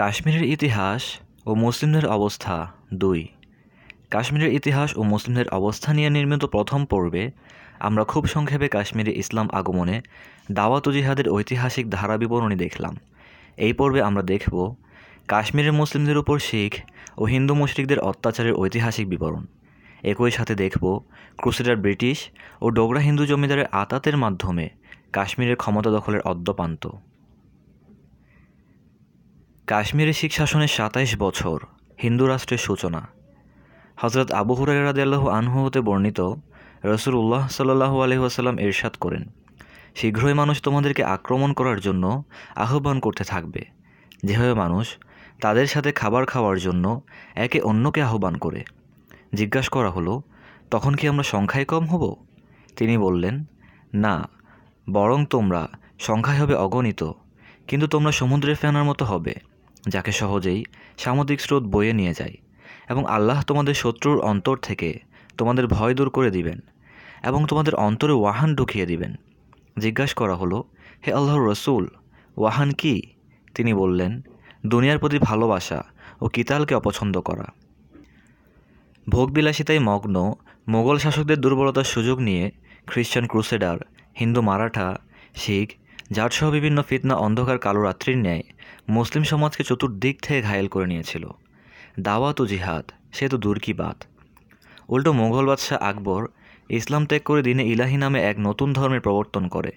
কাশ্মীরের ইতিহাস ও মুসলিমদের অবস্থা দুই। কাশ্মীরের ইতিহাস ও মুসলিমদের অবস্থা নিয়ে নির্মিত প্রথম পর্বে আমরা খুব সংক্ষেপে কাশ্মীরে ইসলাম আগমনে দাওয়াত জিহাদের ঐতিহাসিক ধারা বিবরণী দেখলাম। এই পর্বে আমরা দেখব কাশ্মীরের মুসলিমদের উপর শিখ ও হিন্দু মুশরিকদের অত্যাচারের ঐতিহাসিক বিবরণ। একই সাথে দেখব ক্রুসেডার ব্রিটিশ ও ডোগরা হিন্দু জমিদারের আতাতের মাধ্যমে কাশ্মীরের ক্ষমতা দখলের অদ্যপান্ত। কাশ্মীরে শিখ শাসনের সাতাইশ বছর হিন্দু রাষ্ট্রের সূচনা। হজরত আবু হুরাই রাদিয়াল্লাহু আনহু হতে বর্ণিত রসুল উল্লাহ সাল্লাহু আলহিহাসাল্লাম এরশাদ করেন, শীঘ্রই মানুষ তোমাদেরকে আক্রমণ করার জন্য আহ্বান করতে থাকবে। যেভাবে মানুষ তাদের সাথে খাবার খাওয়ার জন্য একে অন্যকে আহ্বান করে। জিজ্ঞাসা করা হলো, তখন কি আমরা সংখ্যায় কম হব? তিনি বললেন, না, বরং তোমরা সংখ্যায় হবে অগণিত, কিন্তু তোমরা সমুদ্রে ফেনার মতো হবে। যাকে সহজেই সামুদ্রিক স্রোত বয়ে নিয়ে যায় এবং আল্লাহ তোমাদের শত্রুর অন্তর থেকে তোমাদের ভয় দূর করে দিবেন এবং তোমাদের অন্তরে ওয়াহান ঢুকিয়ে দিবেন। জিজ্ঞাসা করা হলো, হে আল্লাহর রসুল, ওয়াহান কি? তিনি বললেন, দুনিয়ার প্রতি ভালোবাসা ও কিতালকে অপছন্দ করা। ভোগবিলাসিতায় মগ্ন মোগল শাসকদের দুর্বলতার সুযোগ নিয়ে খ্রিস্টান ক্রুসেডার হিন্দু মারাঠা, শিখ জাটসহ বিভিন্ন ফিতনা অন্ধকার কালো রাত্রির ন্যায় মুসলিম সমাজকে চতুর্দিক থেকে ঘায়েল করে নিয়েছিল। দাওয়াত ও জিহাদ, সে তো দূর কি বাত। উল্টো মোঘল বাদশাহ আকবর ইসলাম ত্যাগ করে দিনে ইলাহি নামে এক নতুন ধর্মের প্রবর্তন করে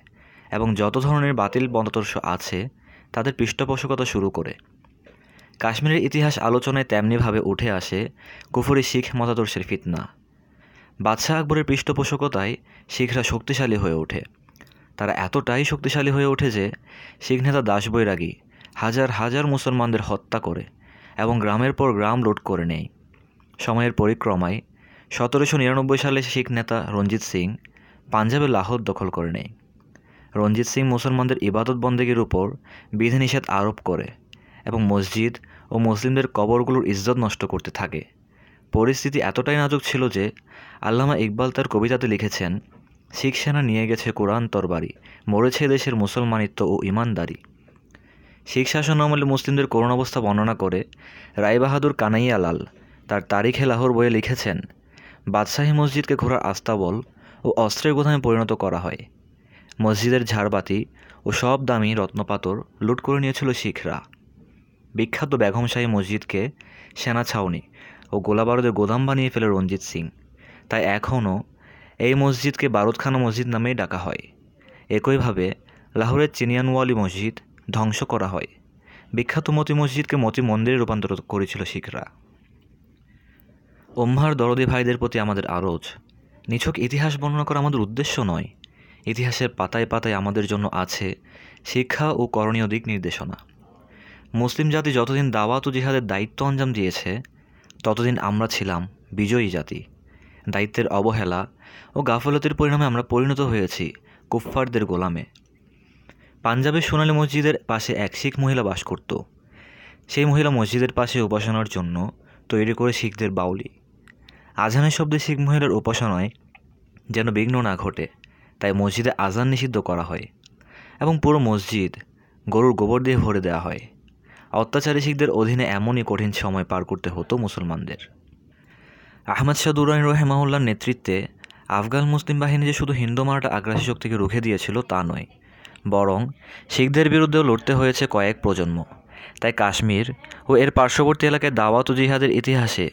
এবং যত ধরনের বাতিল মতাদর্শ আছে, তাদের পৃষ্ঠপোষকতা শুরু করে। কাশ্মীরের ইতিহাস আলোচনায় তেমনিভাবে উঠে আসে কুফরি শিখ মতাদর্শের ফিতনা। বাদশাহ আকবরের পৃষ্ঠপোষকতায় শিখরা শক্তিশালী হয়ে ওঠে। তারা এতটাই শক্তিশালী হয়ে ওঠে যে শিখ নেতা দাস বৈরাগী হাজার হাজার মুসলমানদের হত্যা করে এবং গ্রামের পর গ্রাম লুট করে নেয়। সময়ের পরিক্রমায় সতেরোশো নিরানব্বই সালে শিখ নেতা রঞ্জিত সিং পাঞ্জাবে লাহোর দখল করে নেয়। রঞ্জিত সিং মুসলমানদের ইবাদত বন্দেগীর উপর বিধিনিষেধ আরোপ করে এবং মসজিদ ও মুসলিমদের কবরগুলোর ইজ্জত নষ্ট করতে থাকে। পরিস্থিতি এতটাই নাজুক ছিল যে আল্লামা ইকবাল তার কবিতাতে লিখেছেন শিখ সেনা নিয়ে গেছে কোরআন তরবারি, মরেছে দেশের মুসলমানিত্ব ও ইমানদারি। শিখ শাসন আমলে মুসলিমদের করুণ অবস্থা বর্ণনা করে রায়বাহাদুর কানাইয়া লাল, তার তারিখে লাহোর বইয়ে লিখেছেন, বাদশাহী মসজিদকে ঘোরার আস্তাবল ও অস্ত্রের গোদামে পরিণত করা হয়। মসজিদের ঝাড়বাতি ও সব দামি রত্নপাতর লুট করে নিয়েছিল শিখরা। বিখ্যাত বেগমশাহী মসজিদকে সেনা ছাউনি ও গোলাবারুদের গোদাম বানিয়ে ফেলে রঞ্জিত সিং। তাই এখনও এই মসজিদকে বারুদখানা মসজিদ নামেই ডাকা হয়। একইভাবে লাহোরের চিনিয়ানওয়ালি মসজিদ ধ্বংস করা হয়। বিখ্যাত মতি মসজিদকে মতি মন্দিরে রূপান্তর করেছিল শিখরা। ওম্মার দরদি ভাইদের প্রতি আমাদের আরজ নিছক ইতিহাস বর্ণনা করা আমাদের উদ্দেশ্য নয়। ইতিহাসের পাতায় পাতায় আমাদের জন্য আছে শিক্ষা ও করণীয় দিক নির্দেশনা। মুসলিম জাতি যতদিন দাওয়াত ও জিহাদের দায়িত্ব অঞ্জাম দিয়েছে, ততদিন আমরা ছিলাম বিজয়ী জাতি। দায়িত্বের অবহেলা ও গাফলতির পরিণামে আমরা পরিণত হয়েছি কুফফারদের গোলামে। পাঞ্জাবের সোনালী মসজিদের পাশে এক শিখ মহিলা বাস করত। সেই মহিলা মসজিদের পাশে উপাসনার জন্য তৈরি করে শিখদের বাউলি। আজানের শব্দে শিখ মহিলার উপাসনায় যেন বিঘ্ন না ঘটে, তাই মসজিদে আজান নিষিদ্ধ করা হয় এবং পুরো মসজিদ গরুর গোবর দিয়ে ভরে দেওয়া হয়। অত্যাচারী শিখদের অধীনে এমনই কঠিন সময় পার করতে হতো মুসলমানদের। আহমদ শাহ দুরাইন রহেমাউল্লার নেতৃত্বে আফগান মুসলিম বাহিনী যে শুধু হিন্দু মারাঠা আগ্রাসী শক্তিকে রুখে দিয়েছিল তা নয়, বরং শিখদের বিরুদ্ধেও লড়তে হয়েছে কয়েক প্রজন্ম। তাই কাশ্মীর ও এর পার্শ্ববর্তী এলাকায় দাওয়াত জিহাদের ইতিহাসে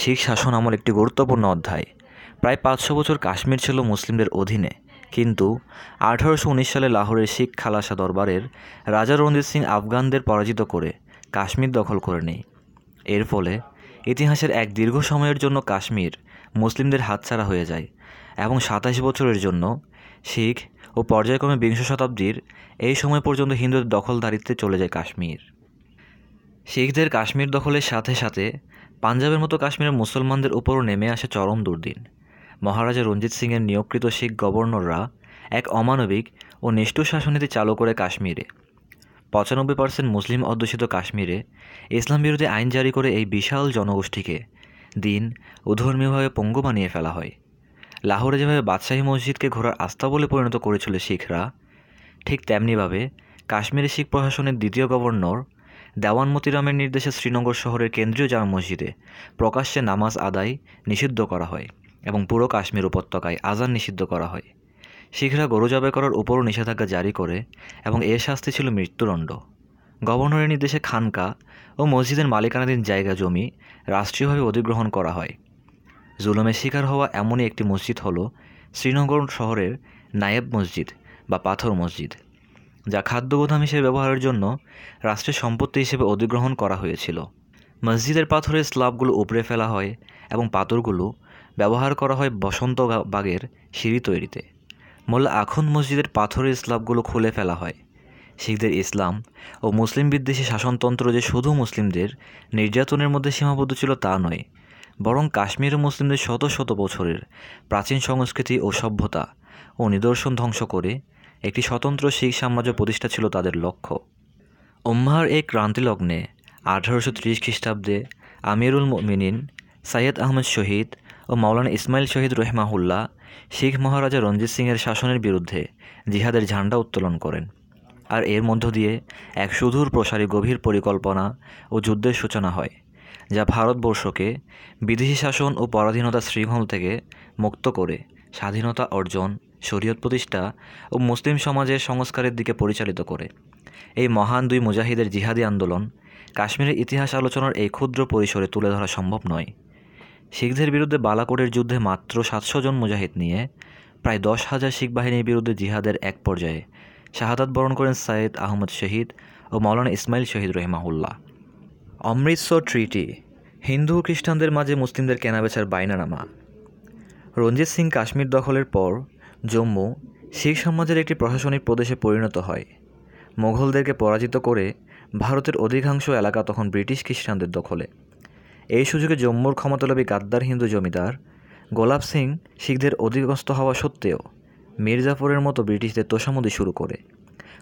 শিখ শাসন আমল একটি গুরুত্বপূর্ণ অধ্যায়। প্রায় পাঁচশো বছর কাশ্মীর ছিল মুসলিমদের অধীনে, কিন্তু আঠারোশো উনিশ সালে লাহোরের শিখ খালাসা দরবারের রাজা রঞ্জিত সিং আফগানদের পরাজিত করে কাশ্মীর দখল করে নেয়। এর ফলে ইতিহাসের এক দীর্ঘ সময়ের জন্য কাশ্মীর মুসলিমদের হাতছাড়া হয়ে যায় এবং সাতাশ বছরের জন্য শিখ ও পর্যায়ক্রমে বিংশ শতাব্দীর এই সময় পর্যন্ত হিন্দুদের দখলদারিত্বে চলে যায় কাশ্মীর। শিখদের কাশ্মীর দখলের সাথে সাথে পাঞ্জাবের মতো কাশ্মীরের মুসলমানদের উপরও নেমে আসে চরম দুর্দিন। মহারাজা রঞ্জিত সিংয়ের নিয়োগকৃত শিখ গভর্নররা এক অমানবিক ও নিষ্ঠুর শাসনীতি চালু করে কাশ্মীরে। পঁচানব্বই পার্সেন্ট মুসলিম অধ্যুষিত কাশ্মীরে ইসলাম বিরোধী আইন জারি করে এই বিশাল জনগোষ্ঠীকে দিন ও ধর্মীয়ভাবে পঙ্গু বানিয়ে ফেলা হয়। লাহোরে যেভাবে বাদশাহী মসজিদকে ঘোরার আস্থা বলে পরিণত করেছিল শিখরা, ঠিক তেমনিভাবে কাশ্মীরি শিখ প্রশাসনের দ্বিতীয় গভর্নর দেওয়ান মতিরামের নির্দেশে শ্রীনগর শহরের কেন্দ্রীয় জামা মসজিদে প্রকাশ্যে নামাজ আদায় নিষিদ্ধ করা হয় এবং পুরো কাশ্মীর উপত্যকায় আজান নিষিদ্ধ করা হয়। শিখরা গরু জবাই করার উপরও নিষেধাজ্ঞা জারি করে এবং এর শাস্তি ছিল মৃত্যুদণ্ড। গভর্নরের নির্দেশে খানকা ও মসজিদের মালিকানাধীন জায়গা জমি রাষ্ট্রীয়ভাবে অধিগ্রহণ করা হয়। জুলুমের শিকার হওয়া এমনই একটি মসজিদ হল শ্রীনগর শহরের নায়েব মসজিদ বা পাথর মসজিদ, যা খাদ্য গোদাম হিসেবে ব্যবহারের জন্য রাষ্ট্রের সম্পত্তি হিসেবে অধিগ্রহণ করা হয়েছিল। মসজিদের পাথরের স্ল্যাবগুলো উপড়ে ফেলা হয় এবং পাথরগুলো ব্যবহার করা হয় বসন্ত বাগের সিঁড়ি তৈরিতে। মোল্লা আখুন মসজিদের পাথরের স্ল্যাবগুলো খুলে ফেলা হয়। শিখদের ইসলাম ও মুসলিম বিদ্বেষী শাসনতন্ত্র যে শুধু মুসলিমদের, নির্যাতনের মধ্যে সীমাবদ্ধ ছিল তা নয়, বরং কাশ্মীরের মুসলিমদের শত শত বছরের প্রাচীন সংস্কৃতি ও সভ্যতা ও নিদর্শন ধ্বংস করে একটি স্বতন্ত্র শিখ সাম্রাজ্য প্রতিষ্ঠা ছিল তাদের লক্ষ্য। উম্মার এই ক্রান্তিলগ্নে আঠারোশো ত্রিশ খ্রিস্টাব্দে আমিরুল মিনিন সাইয়দ আহমদ শহীদ ও মাওলানা ইসমাইল শহীদ রহমাহুল্লাহ, শিখ মহারাজা রঞ্জিত সিংয়ের শাসনের বিরুদ্ধে জিহাদের ঝান্ডা উত্তোলন করেন। আর এর মধ্য দিয়ে এক সুদূর প্রসারী গভীর পরিকল্পনা ও যুদ্ধের সূচনা হয়, যা ভারতবর্ষকে বিদেশি শাসন ও পরাধীনতা শৃঙ্খল থেকে মুক্ত করে স্বাধীনতা অর্জন, শরীয়ত প্রতিষ্ঠা ও মুসলিম সমাজের সংস্কারের দিকে পরিচালিত করে। এই মহান দুই মুজাহিদের জিহাদি আন্দোলন কাশ্মীরের ইতিহাস আলোচনার এই ক্ষুদ্র পরিসরে তুলে ধরা সম্ভব নয়। শিখদের বিরুদ্ধে বালাকোটের যুদ্ধে মাত্র সাতশো জন মুজাহিদ নিয়ে প্রায় দশ হাজার শিখ বাহিনীর বিরুদ্ধে জিহাদের এক পর্যায়ে শাহাদাত বরণ করেন সাইদ আহমদ শহীদ ও মৌলানা ইসমাইল শহীদ রহিমাহুল্লাহ। অমৃতসর ট্রিটি হিন্দু খ্রিস্টানদের মাঝে মুসলিমদের কেনাবেচার বাইনানামা। রঞ্জিত সিং কাশ্মীর দখলের পর জম্মু শিখ সমাজের একটি প্রশাসনিক প্রদেশে পরিণত হয়। মোঘলদেরকে পরাজিত করে ভারতের অধিকাংশ এলাকা তখন ব্রিটিশ খ্রিস্টানদের দখলে। এই সুযোগে জম্মুর ক্ষমতালাভী গাদ্দার হিন্দু জমিদার গোলাপ সিং শিখদের অধিগস্ত হওয়া সত্ত্বেও মির্জাফরের মতো ব্রিটিশদের তোষামদি শুরু করে।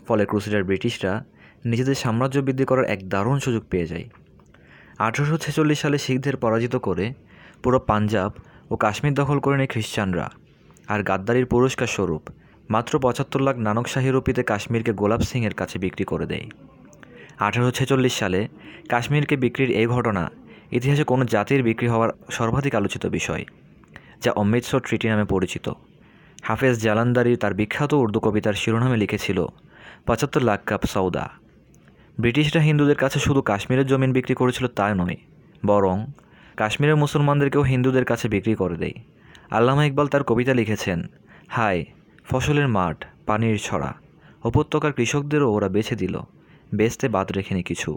ফলে ক্রুসিডার ব্রিটিশরা নিজেদের সাম্রাজ্য বৃদ্ধি করার এক দারুণ সুযোগ পেয়ে যায়। আঠারোশো ছেচল্লিশ সালে শিখদের পরাজিত করে পুরো পাঞ্জাব ও কাশ্মীর দখল করে নেয় খ্রিস্টানরা। আর গাদ্দারির পুরস্কার স্বরূপ মাত্র পঁচাত্তর লাখ নানক শাহী রুপিতে কাশ্মীরকে গোলাপ সিংয়ের কাছে বিক্রি করে দেয়। আঠারোশো ছেচল্লিশ সালে কাশ্মীরকে বিক্রির এই ঘটনা ইতিহাসে কোনো জাতির বিক্রি হওয়ার সর্বাধিক আলোচিত বিষয়, যা অমৃতসর ট্রিটি নামে পরিচিত। হাফেজ জালান্দারি তার বিখ্যাত উর্দু কবিতার শিরোনামে লিখেছিল, পঁচাত্তর লাখ কাপ সৌদা ব্রিটিশরা হিন্দুদের কাছে শুধু কাশ্মীরের জমিন বিক্রি করেছিল তা নয়, বরং কাশ্মীরের মুসলমানদেরকেও হিন্দুদের কাছে বিক্রি করে দেয়। আল্লামা ইকবাল তার কবিতা লিখেছেন, হায়, ফসলের মাঠ, পানির ছড়া, উপত্যকার কৃষকদেরও ওরা বেছে দিল, বেচতে বাদ রেখেনি কিছু।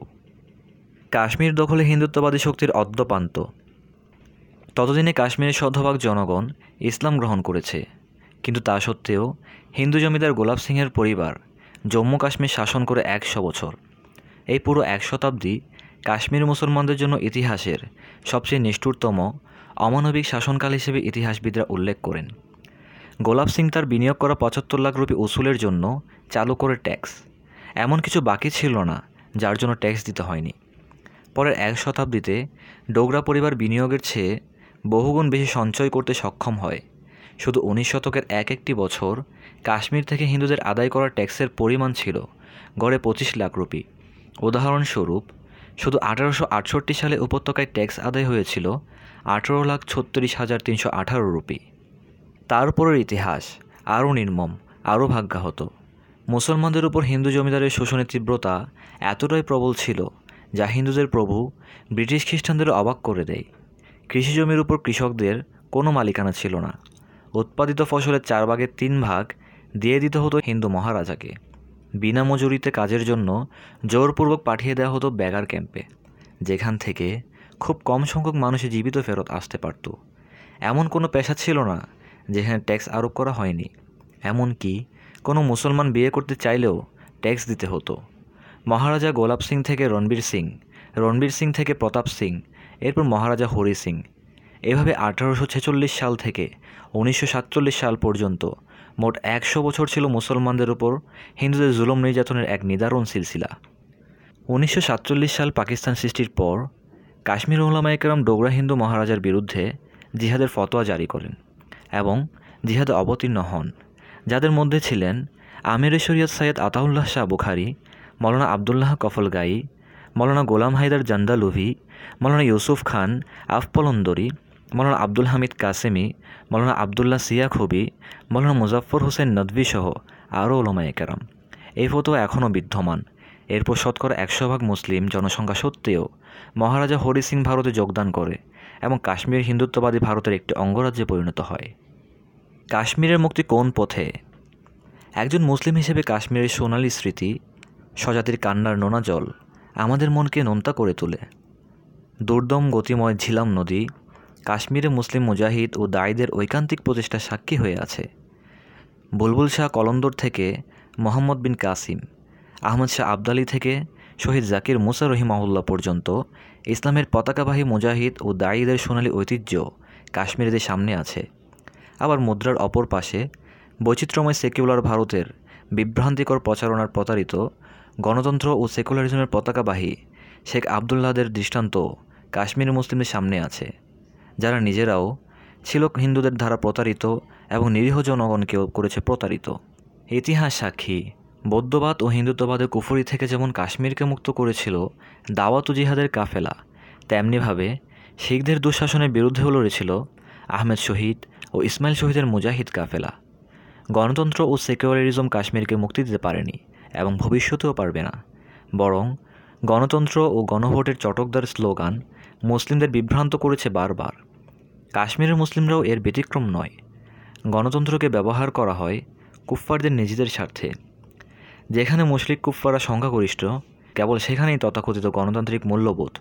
কাশ্মীর দখলে হিন্দুত্ববাদী শক্তির অদ্যপান্ত। ততদিনে কাশ্মীরের শতভাগ জনগণ ইসলাম গ্রহণ করেছে। কিন্তু তা সত্ত্বেও হিন্দু জমিদার গোলাপ সিংয়ের পরিবার জম্মু কাশ্মীর শাসন করে একশো বছর। এই পুরো এক শতাব্দী কাশ্মীর মুসলমানদের জন্য ইতিহাসের সবচেয়ে নিষ্ঠুরতম অমানবিক শাসনকাল হিসেবে ইতিহাসবিদরা উল্লেখ করেন। গোলাপ সিং তার বিনিয়োগ করা পঁচাত্তর লাখ রুপি উসুলের জন্য চালু করে ট্যাক্স। এমন কিছু বাকি ছিল না, যার জন্য ট্যাক্স দিতে হয়নি। পরের এক শতাব্দীতে ডোগরা পরিবার বিনিয়োগের চেয়ে বহুগুণ বেশি সঞ্চয় করতে সক্ষম হয়। শুধু উনিশ শতকের এক একটি বছর কাশ্মীর থেকে হিন্দুদের আদায় করা ট্যাক্সের পরিমাণ ছিল গড়ে পঁচিশ লাখ রুপি। উদাহরণস্বরূপ, শুধু আঠারোশো আটষট্টি সালে উপত্যকায় ট্যাক্স আদায় হয়েছিল আঠারো লাখ ছত্রিশ হাজার তিনশো আঠারো রুপি। তারপরের ইতিহাস আরও নির্মম, আরও ভাগ্যাহত। মুসলমানদের উপর হিন্দু জমিদারের শোষণের তীব্রতা এতটাই প্রবল ছিল যা হিন্দুদের প্রভু ব্রিটিশ খ্রিস্টানদের অবাক করে দেয়। কৃষি জমির উপর কৃষকদের কোনো মালিকানা ছিল না। উৎপাদিত ফসলের চার ভাগের তিন ভাগ দিয়ে দিতে হতো হিন্দু মহারাজাকে। বিনা মজুরিতে কাজের জন্য জোরপূর্বক পাঠিয়ে দেওয়া হতো ব্যাগার ক্যাম্পে, যেখান থেকে খুব কম সংখ্যক মানুষই জীবিত ফেরত আসতে পারত। এমন কোনো পেশা ছিল না যেখানে ট্যাক্স আরোপ করা হয়নি। এমনকি কোনো মুসলমান বিয়ে করতে চাইলেও ট্যাক্স দিতে হতো। মহারাজা গোলাপ সিং থেকে রণবীর সিং রণবীর সিং থেকে প্রতাপ সিং, এরপর মহারাজা হরি সিং। এভাবে আঠারোশো ছেচল্লিশ সাল থেকে উনিশশো সাতচল্লিশ সাল পর্যন্ত মোট একশো বছর ছিল মুসলমানদের উপর হিন্দুদের জুলম নির্যাতনের এক নিদারুণ সিলসিলা। উনিশশো সাতচল্লিশ সাল পাকিস্তান সৃষ্টির পর কাশ্মীর উলামাইকেরাম ডোগরা হিন্দু মহারাজার বিরুদ্ধে জিহাদের ফতোয়া জারি করেন এবং জিহাদে অবতীর্ণ হন, যাদের মধ্যে ছিলেন আমির শরিয়ত সৈয়দ আতাউল্লাহ শাহ বুখারি মৌলানা আবদুল্লাহ কফল গাই মৌলানা গোলাম হায়দার জান্দালুভি, মৌলানা ইউসুফ খান আফপলন্দরি, মৌলানা আব্দুল হামিদ কাসেমি, মৌলানা আবদুল্লাহ সিয়া খুবি, মৌলানা মুজাফর হোসেন নদভি সহ আরও ওলমায়ে কেরাম। এই ফতোয়া এখনও বিদ্যমান। এরপর শতকরা একশো ভাগ মুসলিম জনসংখ্যা সত্ত্বেও মহারাজা হরি সিং ভারতে যোগদান করে এবং কাশ্মীর হিন্দুত্ববাদী ভারতের একটি অঙ্গরাজ্যে পরিণত হয়। কাশ্মীরের মুক্তি কোন পথে? একজন মুসলিম হিসেবে কাশ্মীরের সোনালী স্মৃতি স্বজাতির কান্নার নোনা জল আমাদের মনকে নোনতা করে তোলে। দুর্দম গতিময় ঝিলাম নদী, কাশ্মীরে মুসলিম মুজাহিদ ও দায়ীদের ঐকান্তিক প্রচেষ্টা সাক্ষী হয়ে আছে। বুলবুল শাহ কলন্দর থেকে মোহাম্মদ বিন কাসিম, আহমদ শাহ আবদালি থেকে শহীদ জাকির মুসা রহিমাহুল্লাহ পর্যন্ত ইসলামের পতাকাবাহী মুজাহিদ ও দায়ীদের সোনালী ঐতিহ্য কাশ্মীরিদের সামনে আছে। আবার মুদ্রার অপর পাশে বৈচিত্র্যময় সেকুলার ভারতের বিভ্রান্তিকর প্রচারণার প্রতারিত গণতন্ত্র ও সেকুলারিজমের পতাকাবাহী শেখ আবদুল্লাহদের দৃষ্টান্ত কাশ্মীর মুসলিমদের সামনে আছে, যারা নিজেরাও ছিল হিন্দুদের দ্বারা প্রতারিত এবং নিরীহ জনগণকেও করেছে প্রতারিত। ইতিহাস সাক্ষী, বৌদ্ধবাদ ও হিন্দুত্ববাদের কুফুরি থেকে যেমন কাশ্মীরকে মুক্ত করেছিল দাওয়াত জিহাদের কাফেলা, তেমনিভাবে শিখদের দুঃশাসনের বিরুদ্ধেও লড়েছিল আহমেদ শহীদ ও ইসমাইল শহীদের মুজাহিদ কাফেলা। গণতন্ত্র ও সেকুলারিজম কাশ্মীরকে মুক্তি দিতে পারেনি। এবং ভবিষ্যতেও পারবে না। বরং গণতন্ত্র ও গণভোটের চটকদার স্লোগান মুসলিমদের বিভ্রান্ত করেছে বারবার। কাশ্মীরের মুসলিমরাও এর ব্যতিক্রম নয়। গণতন্ত্রকে ব্যবহার করা হয় কুফফারদের নিজেদের স্বার্থে। যেখানে মুশরিক কুফফারা সংখ্যাগরিষ্ঠ, কেবল সেখানেই তথাকথিত গণতান্ত্রিক মূল্যবোধ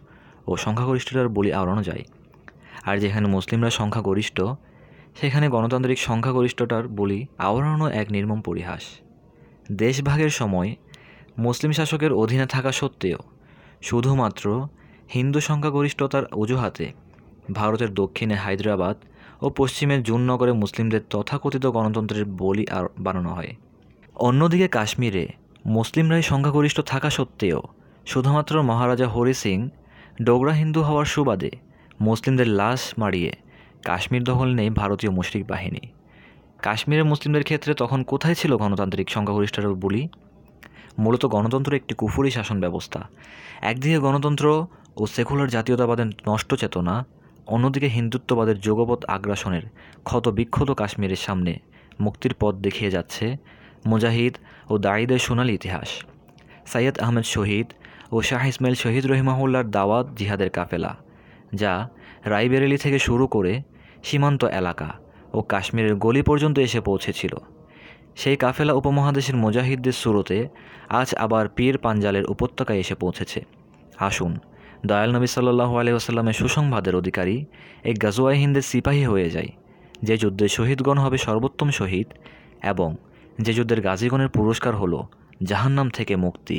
ও সংখ্যাগরিষ্ঠতার বলি আওড়ানো যায়। আর যেখানে মুসলিমরা সংখ্যাগরিষ্ঠ, সেখানে গণতান্ত্রিক সংখ্যাগরিষ্ঠতার বলি আওড়ানো এক নির্মম পরিহাস। দেশভাগের সময় মুসলিম শাসকের অধীনে থাকা সত্ত্বেও শুধুমাত্র হিন্দু সংখ্যাগরিষ্ঠতার অজুহাতে ভারতের দক্ষিণে হায়দ্রাবাদ ও পশ্চিমে জুননগরে মুসলিমদের তথাকথিত গণতন্ত্রের বলি আর বানানো হয়। অন্যদিকে কাশ্মীরে মুসলিমরাই সংখ্যাগরিষ্ঠ থাকা সত্ত্বেও শুধুমাত্র মহারাজা হরি সিং ডোগরা হিন্দু হওয়ার সুবাদে মুসলিমদের লাশ মারিয়ে কাশ্মীর দখল নেই ভারতীয় মুশরিক বাহিনী। কাশ্মীরের মুসলিমদের ক্ষেত্রে তখন কোথায় ছিল গণতান্ত্রিক সংখ্যাগরিষ্ঠের বলি? মূলত গণতন্ত্র একটি কুফুরি শাসন ব্যবস্থা। একদিকে গণতন্ত্র ও সেকুলার জাতীয়তাবাদের নষ্ট চেতনা, অন্যদিকে হিন্দুত্ববাদের যোগপথ আগ্রাসনের ক্ষত বিক্ষত কাশ্মীরের সামনে মুক্তির পথ দেখিয়ে যাচ্ছে মুজাহিদ ও দায়ীদের সোনালি ইতিহাস। সাইয়দ আহমেদ শহীদ ও শাহ ইসমাইল শহীদ রহিমাহুল্লার দাওয়াত জিহাদের কাফেলা, যা রাইবেরেলি থেকে শুরু করে সীমান্ত এলাকা। ও কাশ্মীরের গলি পর্যন্ত এসে পৌঁছেছিল। সেই কাফেলা উপমহাদেশের মুজাহিদদের সুরতে আজ আবার পীর পাঞ্জালের উপত্যকায় এসে পৌঁছেছে। আসুন, দয়াল নবী সাল্লাহ আলহিহাস্লামের সুসংবাদের অধিকারী এই গাজোয়াই হিন্দের সিপাহী হয়ে যায় যে যুদ্ধে শহীদগণ হবে সর্বোত্তম শহীদ এবং যে যুদ্ধের গাজীগণের পুরস্কার হলো জাহান্নাম থেকে মুক্তি।